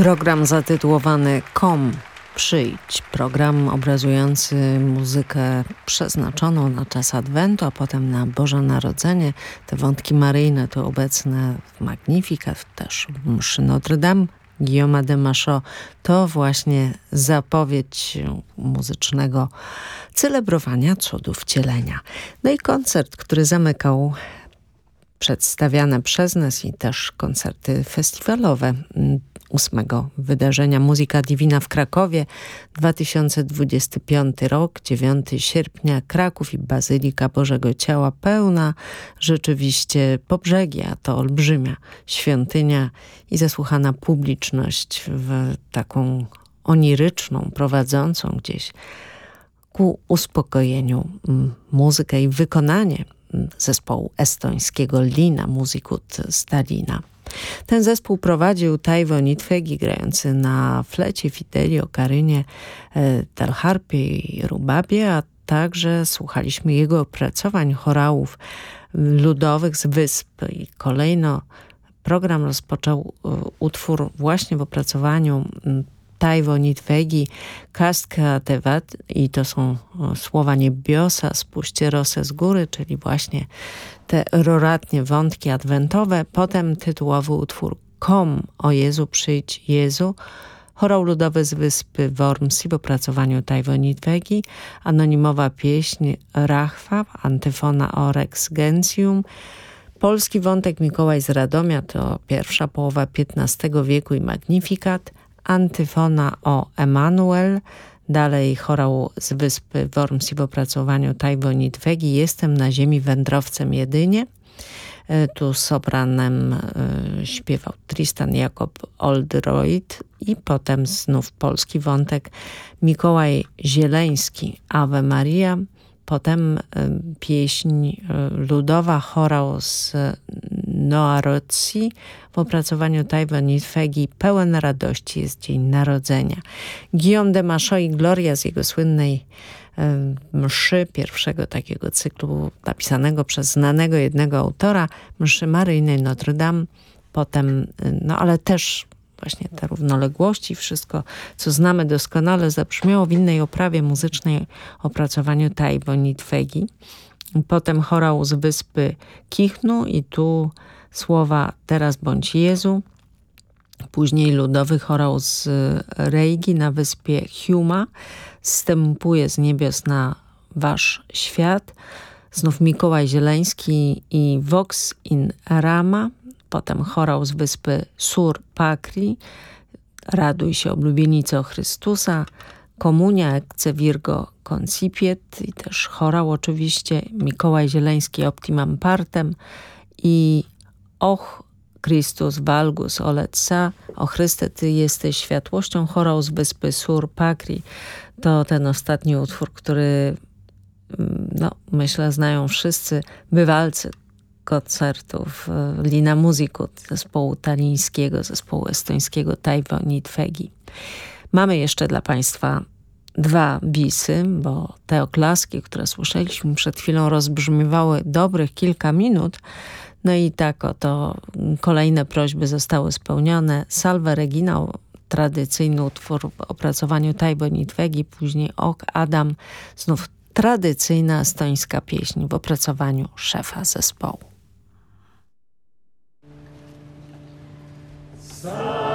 Program zatytułowany Kom Przyjdź. Program obrazujący muzykę przeznaczoną na czas Adwentu, a potem na Boże Narodzenie. Te wątki maryjne tu obecne w Magnificat, też w mszy Notre Dame. Guillaume de Machaut to właśnie zapowiedź muzycznego celebrowania cudów wcielenia. No i koncert, który zamykał przedstawiane przez nas i też koncerty festiwalowe ósmego wydarzenia. Muzyka Divina w Krakowie 2025 rok, 9 sierpnia. Kraków i Bazylika Bożego Ciała pełna rzeczywiście pobrzegi, a to olbrzymia świątynia i zasłuchana publiczność w taką oniryczną, prowadzącą gdzieś ku uspokojeniu muzykę i wykonanie zespołu estońskiego Lina Muzikut Stalina. Ten zespół prowadził Tajwo Nitwegi grający na flecie, fiteli, okarynie, telharpie i rubabie, a także słuchaliśmy jego opracowań chorałów ludowych z wysp i kolejno program rozpoczął e, utwór właśnie w opracowaniu Tajwo Nitwegi, Kastka Tevat i to są słowa niebiosa, spuśćcie rosę z góry, czyli właśnie te roratnie wątki adwentowe. Potem tytułowy utwór Kom, o Jezu, przyjdź Jezu, chorał ludowy z wyspy Wormsi w opracowaniu Tajwo Nitwegi, anonimowa pieśń Rachwa, antyfona Orex Gentium, polski wątek Mikołaj z Radomia to pierwsza połowa XV wieku i Magnifikat, antyfona o Emanuel, dalej chorał z wyspy Wormsi w opracowaniu Tajwo Nitwegi Jestem na ziemi wędrowcem jedynie. E, tu sopranem y, śpiewał Tristan Jakob Oldroyd i potem znów polski wątek. Mikołaj Zieleński Ave Maria. Potem y, pieśń ludowa chorał z Noarocji w opracowaniu Tajwan Fegi Pełen radości jest Dzień Narodzenia. Guillaume de Machaut i Gloria z jego słynnej mszy, pierwszego takiego cyklu napisanego przez znanego jednego autora, mszy maryjnej Notre Dame, potem, no ale też właśnie te równoległości, wszystko, co znamy doskonale, zabrzmiało w innej oprawie muzycznej opracowaniu Taibo Nitwegi. Potem chorał z wyspy Kichnu i tu słowa Teraz bądź Jezu. Później ludowy chorał z Rejgi na wyspie Huma. Stępuje z niebios na wasz świat. Znów Mikołaj Zieleński i Vox in Rama potem chorał z wyspy Sur Pakri, Raduj się oblubienico Chrystusa, Komunia Ecce Virgo Concipiet i też chorał oczywiście Mikołaj Zieleński Optimam Partem i Och Christus Valgus Oletsa, o Chryste Ty jesteś światłością, chorał z wyspy Sur Pakri. To ten ostatni utwór, który mm, no, myślę znają wszyscy bywalcy koncertów e, Lina Muziku, zespołu talińskiego, zespołu estońskiego Taiwo Nitwegi. Mamy jeszcze dla Państwa dwa bisy, bo te oklaski, które słyszeliśmy przed chwilą rozbrzmiewały dobrych kilka minut, no i tak oto kolejne prośby zostały spełnione. Salve Regina, tradycyjny utwór w opracowaniu Taibo Nitwegi, później Ok Adam, znów tradycyjna estońska pieśń w opracowaniu szefa zespołu. Sun.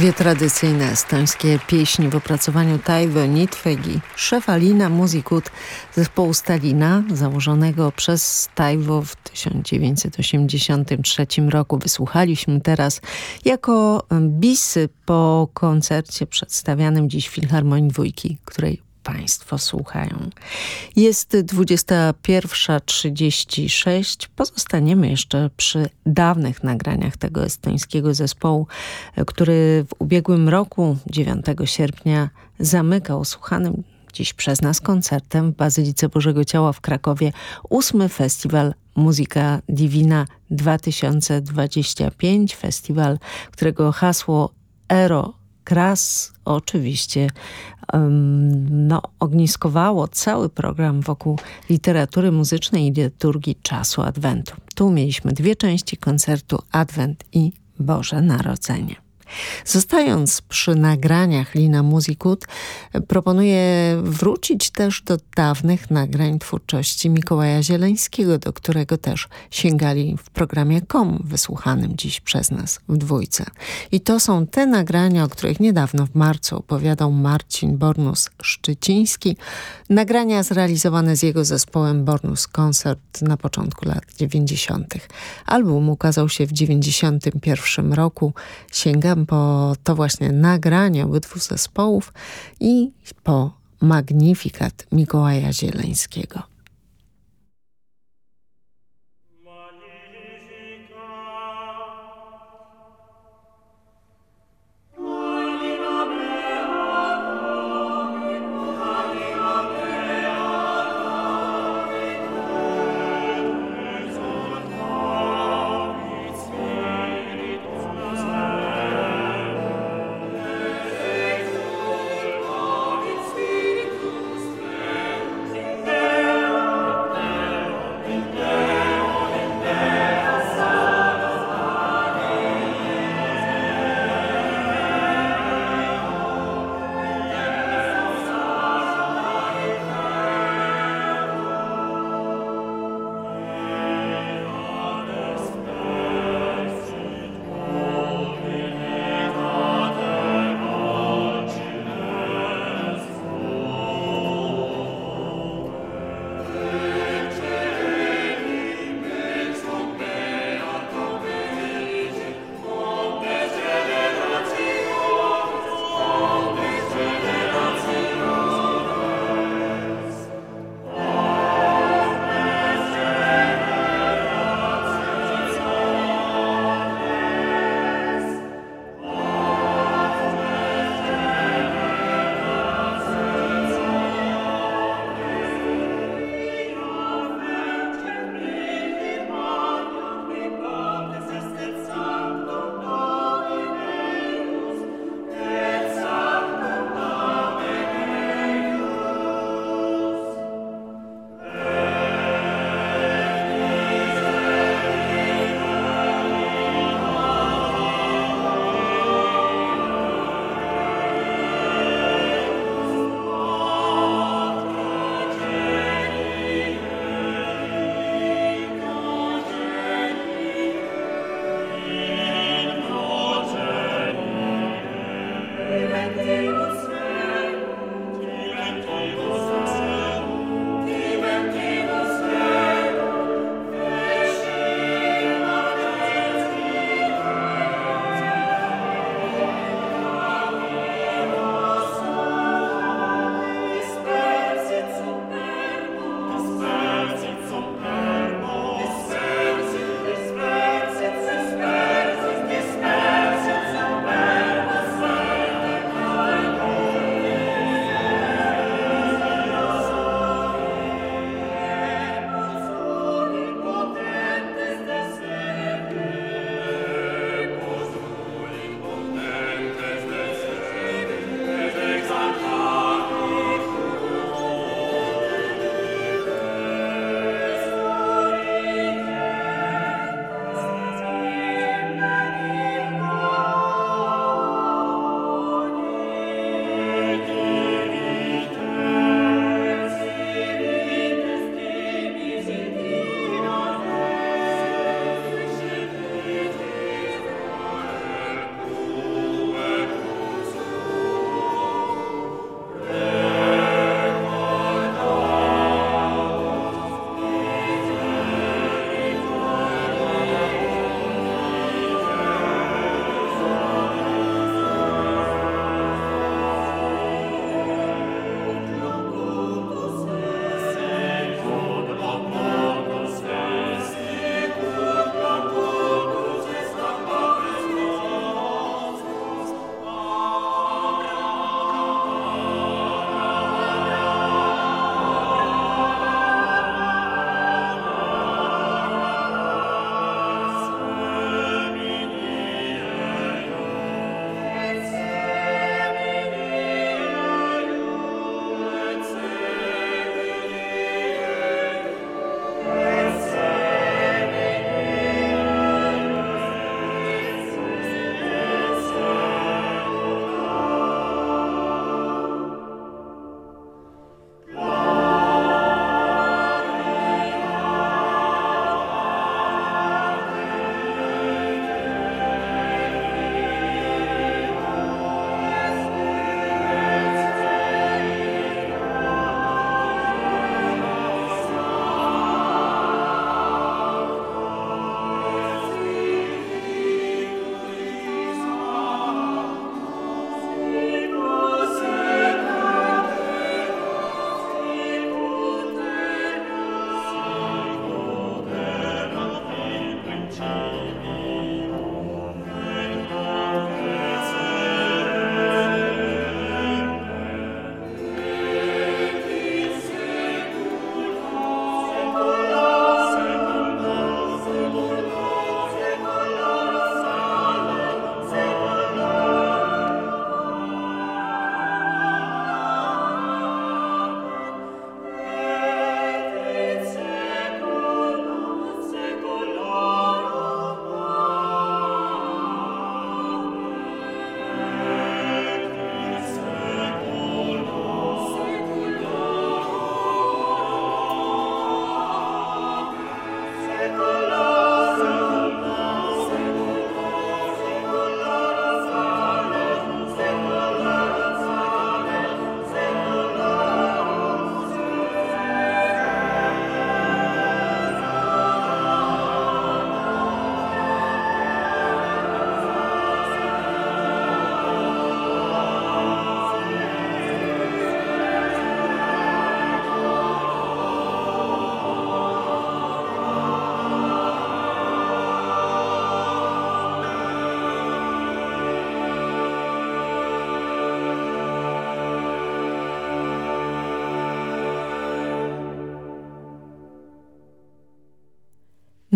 Dwie tradycyjne estońskie pieśni w opracowaniu Taiwo Nitwegi, szefalina muzikut zespołu Stalina, założonego przez Taiwo w 1983 roku. Wysłuchaliśmy teraz jako bisy po koncercie przedstawianym dziś w Filharmonii Dwójki, której Państwo słuchają. Jest 21.36. Pozostaniemy jeszcze przy dawnych nagraniach tego estońskiego zespołu, który w ubiegłym roku, 9 sierpnia, zamykał słuchanym dziś przez nas koncertem w Bazylice Bożego Ciała w Krakowie ósmy festiwal Muzyka Divina 2025. Festiwal, którego hasło Ero Kras oczywiście no, ogniskowało cały program wokół literatury muzycznej i liturgii czasu Adwentu. Tu mieliśmy dwie części koncertu Adwent i Boże Narodzenie. Zostając przy nagraniach Lina Muzikut, proponuję wrócić też do dawnych nagrań twórczości Mikołaja Zieleńskiego, do którego też sięgali w programie KOM, wysłuchanym dziś przez nas w dwójce. I to są te nagrania, o których niedawno w marcu opowiadał Marcin Bornus-Szczyciński. Nagrania zrealizowane z jego zespołem Bornus Concert na początku lat 90. Album ukazał się w 91 roku. Po to właśnie nagranie obydwu zespołów i po Magnifikat Mikołaja Zieleńskiego.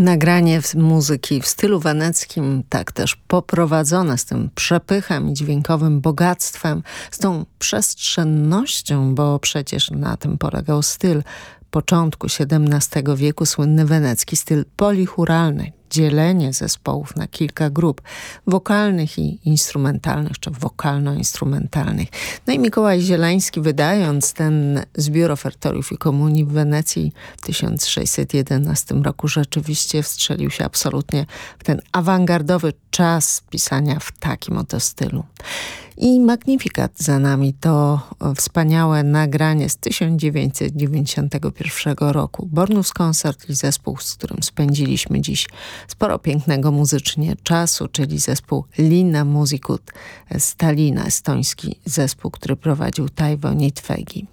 Nagranie muzyki w stylu weneckim, tak też poprowadzone z tym przepychem i dźwiękowym bogactwem, z tą przestrzennością, bo przecież na tym polegał styl początku XVII wieku, słynny wenecki styl polichuralny, dzielenie zespołów na kilka grup wokalnych i instrumentalnych, czy wokalno-instrumentalnych. No i Mikołaj Zielański wydając ten zbiór ofertoriów i komunii w Wenecji w 1611 roku rzeczywiście wstrzelił się absolutnie w ten awangardowy czas pisania w takim oto stylu. I Magnificat za nami to wspaniałe nagranie z 1991 roku. Bornus Concert i zespół, z którym spędziliśmy dziś sporo pięknego muzycznie czasu, czyli zespół Lina Musikut Stalina, estoński zespół, który prowadził Tajwo Nitwegi.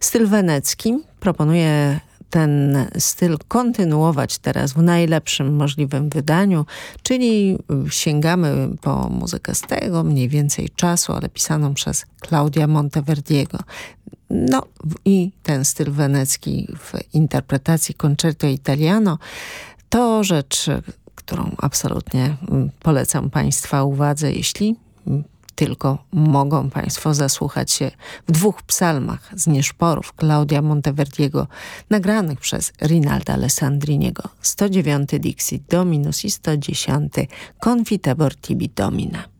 Styl wenecki proponuje ten styl kontynuować teraz w najlepszym możliwym wydaniu, czyli sięgamy po muzykę z tego mniej więcej czasu, ale pisaną przez Claudia Monteverdiego. No i ten styl wenecki w interpretacji Concerto Italiano to rzecz, którą absolutnie polecam Państwa uwadze, jeśli tylko mogą Państwo zasłuchać się w dwóch psalmach z nieszporów Claudia Monteverdiego nagranych przez Rinalda Alessandriniego 109 Dixit Dominus i 110 Confitebor Tibi Domina.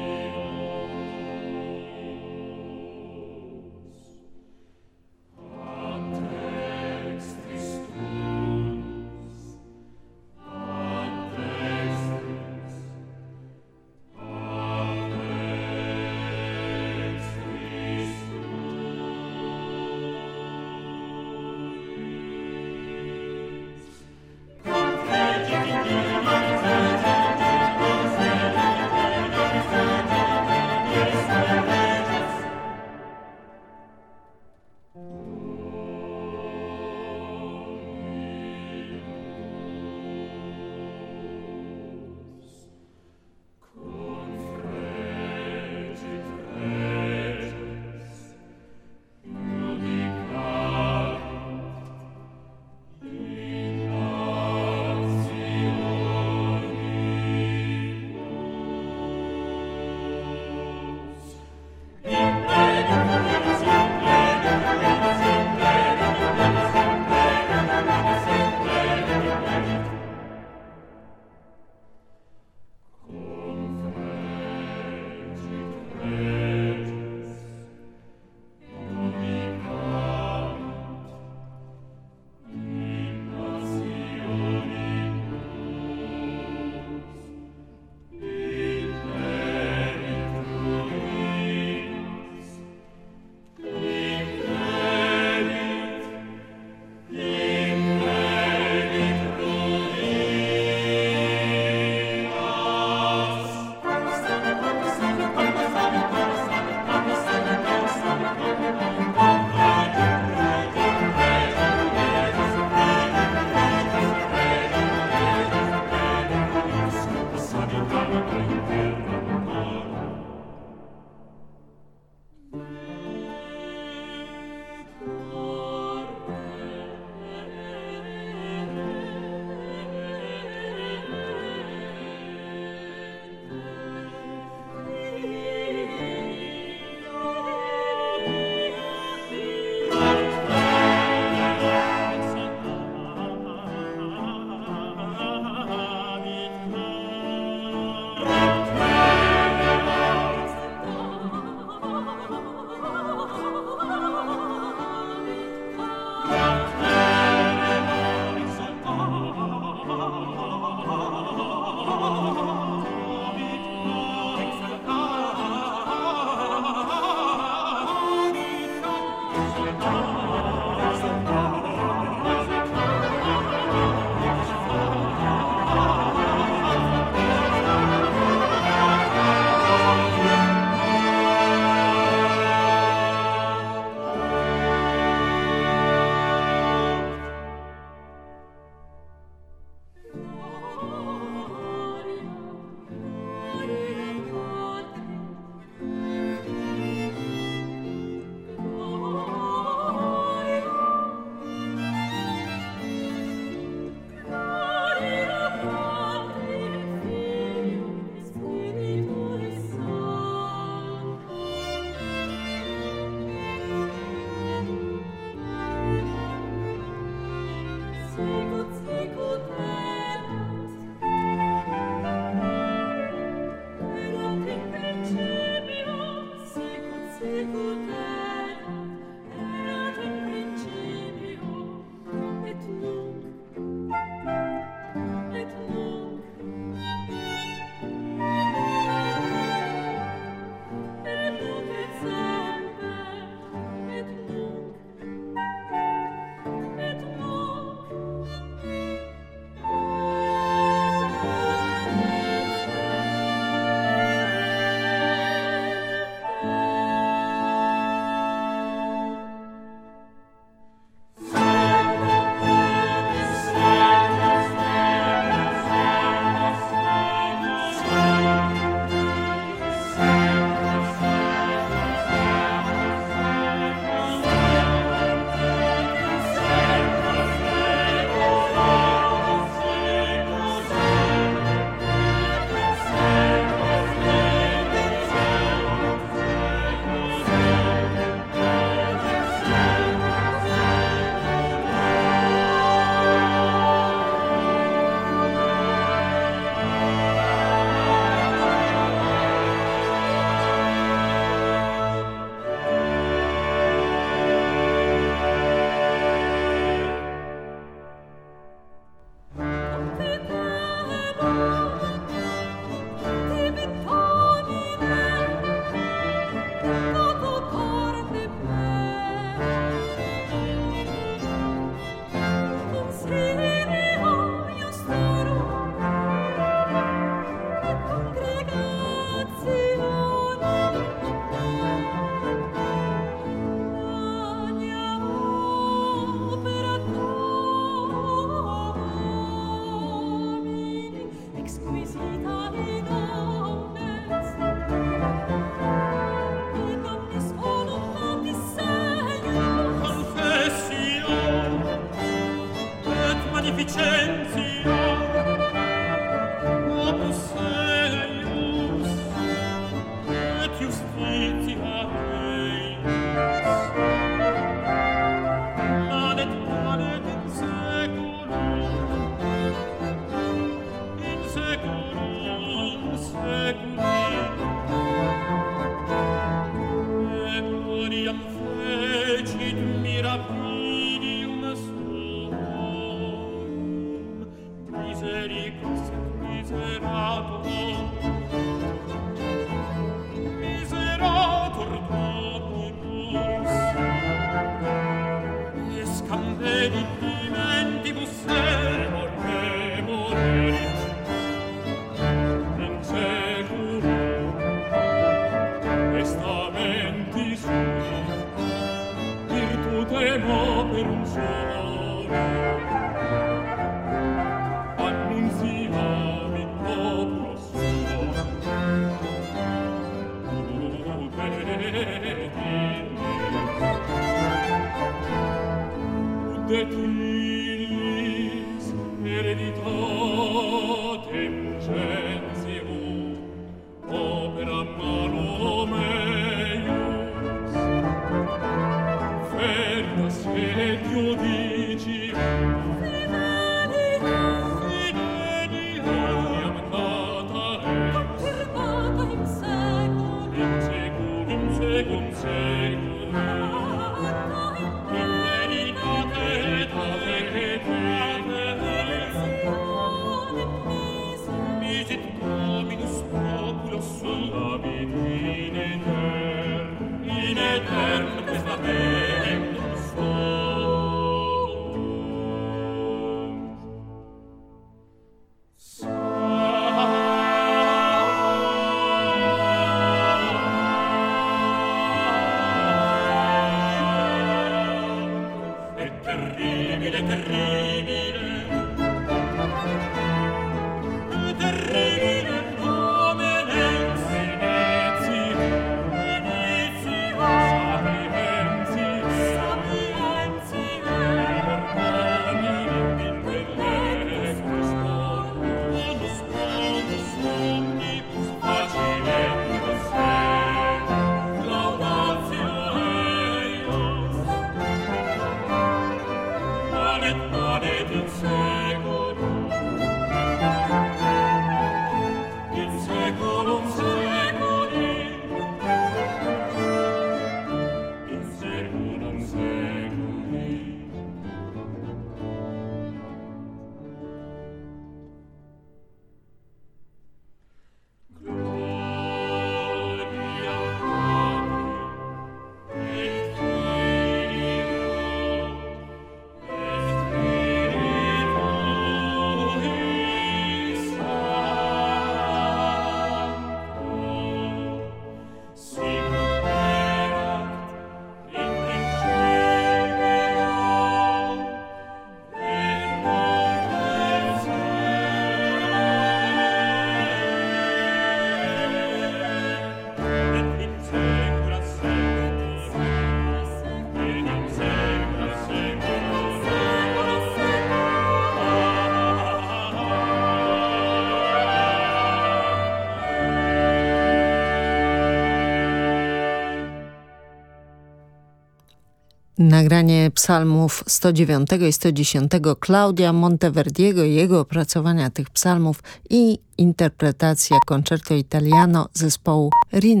Nagranie psalmów 109 i 110 Claudia Monteverdiego i jego opracowania tych psalmów i interpretacja Concerto Italiano zespołu Rinaldi.